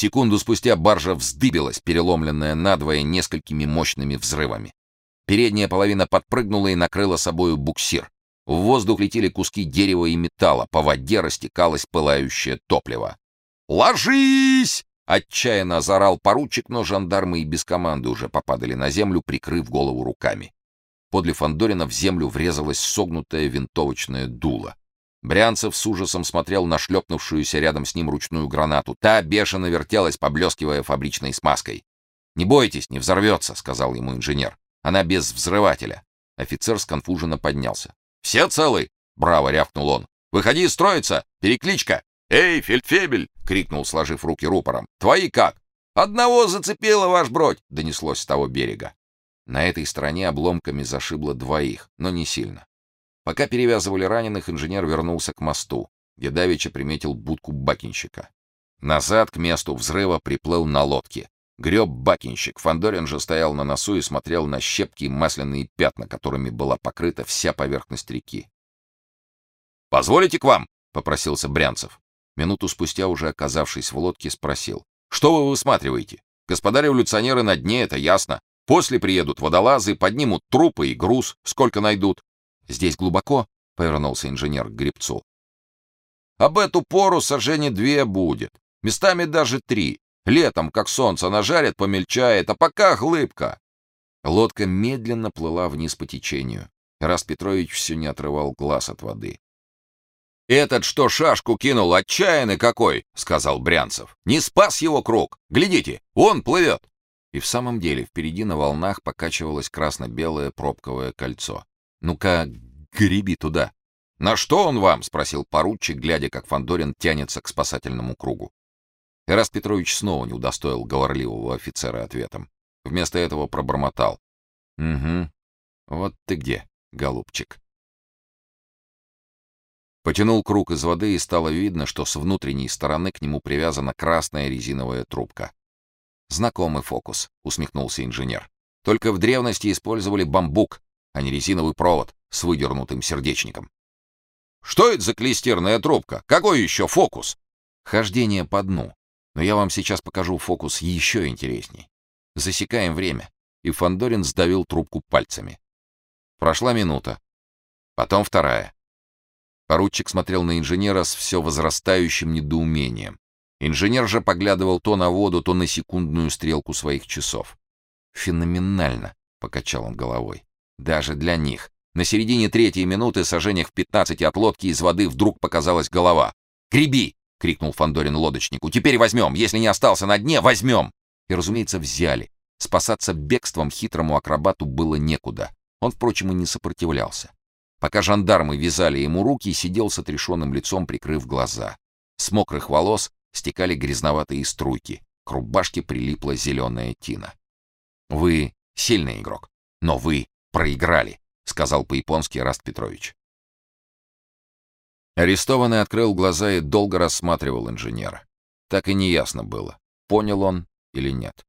Секунду спустя баржа вздыбилась, переломленная надвое несколькими мощными взрывами. Передняя половина подпрыгнула и накрыла собою буксир. В воздух летели куски дерева и металла, по воде растекалось пылающее топливо. «Ложись!» — отчаянно заорал поручик, но жандармы и без команды уже попадали на землю, прикрыв голову руками. Подле Фандорина в землю врезалось согнутое винтовочное дуло. Брянцев с ужасом смотрел на шлепнувшуюся рядом с ним ручную гранату. Та бешено вертелась, поблескивая фабричной смазкой. «Не бойтесь, не взорвется», — сказал ему инженер. «Она без взрывателя». Офицер сконфуженно поднялся. «Все целы?» — браво рявкнул он. «Выходи строиться! Перекличка!» «Эй, фельдфебель!» — крикнул, сложив руки рупором. «Твои как?» «Одного зацепило, ваш бродь!» — донеслось с того берега. На этой стороне обломками зашибло двоих, но не сильно. Пока перевязывали раненых, инженер вернулся к мосту, где давеча приметил будку бакинщика. Назад к месту взрыва приплыл на лодке. Греб бакинщик. Фандорин же стоял на носу и смотрел на щепки и масляные пятна, которыми была покрыта вся поверхность реки. «Позволите к вам?» — попросился Брянцев. Минуту спустя, уже оказавшись в лодке, спросил. «Что вы высматриваете? Господа революционеры на дне, это ясно. После приедут водолазы, поднимут трупы и груз, сколько найдут. Здесь глубоко, повернулся инженер к гребцу. Об эту пору сожжение две будет, местами даже три. Летом, как солнце нажарит, помельчает, а пока глыбка. Лодка медленно плыла вниз по течению. Раз Петрович все не отрывал глаз от воды. «Этот что шашку кинул, отчаянный какой!» — сказал Брянцев. «Не спас его круг! Глядите, он плывет!» И в самом деле впереди на волнах покачивалось красно-белое пробковое кольцо. Ну-ка, греби туда. На что он вам? спросил поручик, глядя, как Фандорин тянется к спасательному кругу. Эраст Петрович снова не удостоил говорливого офицера ответом. Вместо этого пробормотал: "Угу. Вот ты где, голубчик". Потянул круг из воды, и стало видно, что с внутренней стороны к нему привязана красная резиновая трубка. Знакомый фокус, усмехнулся инженер. Только в древности использовали бамбук, а не резиновый провод с выдернутым сердечником. Что это за клейстерная трубка? Какой еще фокус? Хождение по дну. Но я вам сейчас покажу фокус еще интересней. Засекаем время. И Фандорин сдавил трубку пальцами. Прошла минута. Потом вторая. Поручик смотрел на инженера с все возрастающим недоумением. Инженер же поглядывал то на воду, то на секундную стрелку своих часов. «Феноменально!» — покачал он головой. Даже для них. На середине третьей минуты, сожжениях в пятнадцати от лодки из воды вдруг показалась голова. «Греби!» — крикнул Фандорин лодочнику. «Теперь возьмем! Если не остался на дне, возьмем!» И, разумеется, взяли. Спасаться бегством хитрому акробату было некуда. Он, впрочем, и не сопротивлялся. Пока жандармы вязали ему руки, сидел с отрешенным лицом, прикрыв глаза. С мокрых волос стекали грязноватые струйки. К рубашке прилипла зеленая тина. «Вы сильный игрок, но вы проиграли, сказал по-японски Раст Петрович. Арестованный открыл глаза и долго рассматривал инженера. Так и неясно было, понял он или нет.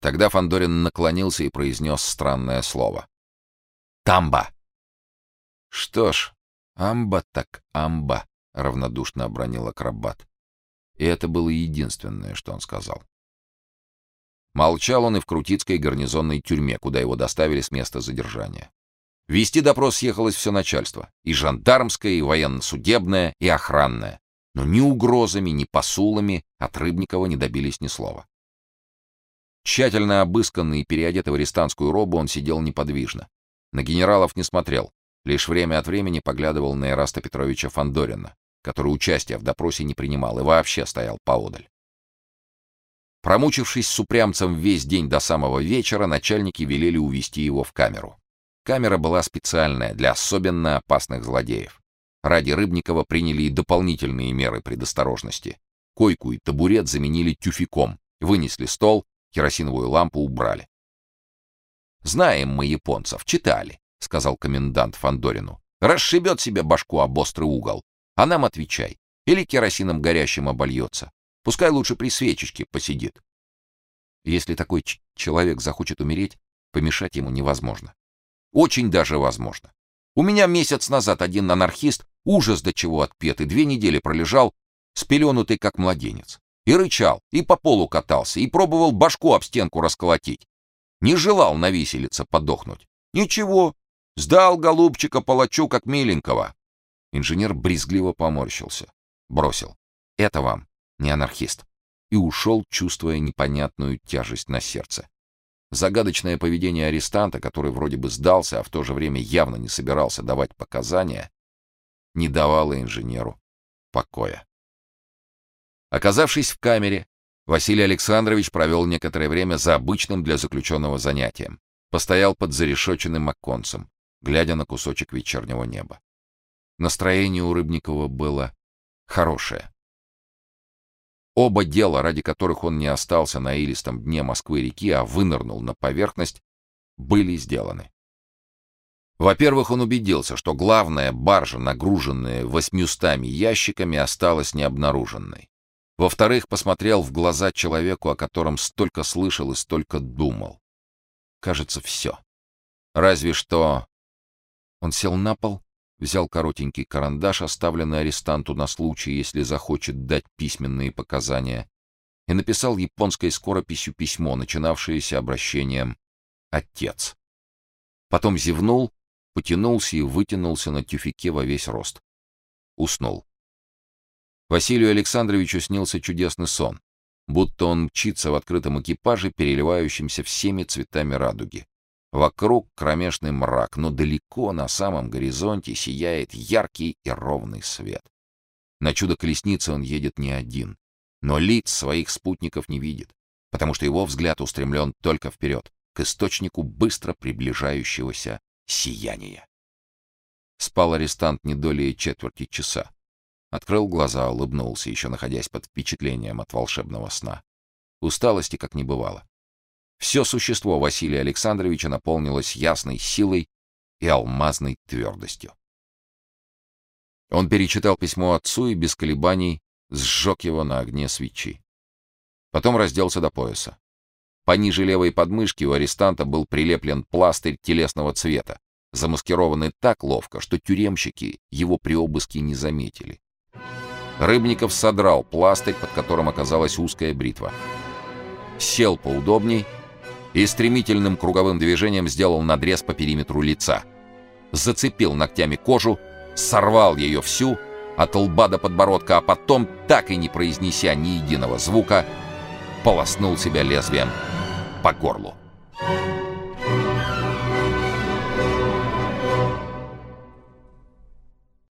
Тогда Фандорин наклонился и произнес странное слово. «Тамба!» «Что ж, амба так амба», — равнодушно обронил акробат. И это было единственное, что он сказал. Молчал он и в Крутицкой гарнизонной тюрьме, куда его доставили с места задержания. Вести допрос съехалось все начальство, и жандармское, и военно-судебное, и охранное. Но ни угрозами, ни посулами от Рыбникова не добились ни слова. Тщательно обысканный и переодетый в арестантскую робу, он сидел неподвижно. На генералов не смотрел, лишь время от времени поглядывал на Эраста Петровича Фандорина, который участия в допросе не принимал и вообще стоял поодаль. Промучившись с упрямцем весь день до самого вечера, начальники велели увести его в камеру. Камера была специальная для особенно опасных злодеев. Ради Рыбникова приняли и дополнительные меры предосторожности. Койку и табурет заменили тюфяком, вынесли стол, керосиновую лампу убрали. «Знаем мы японцев, читали», — сказал комендант Фандорину. «Расшибет себе башку об острый угол. А нам отвечай. Или керосином горящим обольется. Пускай лучше при свечечке посидит. Если такой человек захочет умереть, помешать ему невозможно. Очень даже возможно. У меня месяц назад один анархист ужас до чего отпет и две недели пролежал, спеленутый как младенец. И рычал, и по полу катался, и пробовал башку об стенку расколотить. Не желал на виселице подохнуть. Ничего, сдал голубчика палачу как миленького. Инженер брезгливо поморщился, бросил: "Это вам, не анархист" и ушел, чувствуя непонятную тяжесть на сердце. Загадочное поведение арестанта, который вроде бы сдался, а в то же время явно не собирался давать показания, не давало инженеру покоя. Оказавшись в камере, Василий Александрович провел некоторое время за обычным для заключенного занятием. Постоял под зарешоченным оконцем, глядя на кусочек вечернего неба. Настроение у Рыбникова было хорошее. Оба дела, ради которых он не остался на илистом дне Москвы-реки, а вынырнул на поверхность, были сделаны. Во-первых, он убедился, что главная баржа, нагруженная восьмиустами ящиками, осталась необнаруженной. Во-вторых, посмотрел в глаза человеку, о котором столько слышал и столько думал. Кажется, все. Разве что он сел на пол, взял коротенький карандаш, оставленный арестанту на случай, если захочет дать письменные показания, и написал японской скорописью письмо, начинавшееся обращением «Отец». Потом зевнул, потянулся и вытянулся на тюфике во весь рост. Уснул. Василию Александровичу снился чудесный сон, будто он мчится в открытом экипаже, переливающемся всеми цветами радуги. Вокруг кромешный мрак, но далеко на самом горизонте сияет яркий и ровный свет. На чудо-колеснице он едет не один, но лиц своих спутников не видит, потому что его взгляд устремлен только вперед, к источнику быстро приближающегося сияния. Спал арестант не долее четверти часа. Открыл глаза, улыбнулся, еще находясь под впечатлением от волшебного сна. Усталости как не бывало. Все существо Василия Александровича наполнилось ясной силой и алмазной твердостью. Он перечитал письмо отцу и без колебаний сжег его на огне свечи. Потом разделся до пояса. Пониже левой подмышки у арестанта был прилеплен пластырь телесного цвета, замаскированный так ловко, что тюремщики его при обыске не заметили. Рыбников содрал пластырь, под которым оказалась узкая бритва. Сел поудобней и стремительным круговым движением сделал надрез по периметру лица. Зацепил ногтями кожу, сорвал ее всю, от лба до подбородка, а потом, так и не произнеся ни единого звука, полоснул себя лезвием по горлу. Thank you.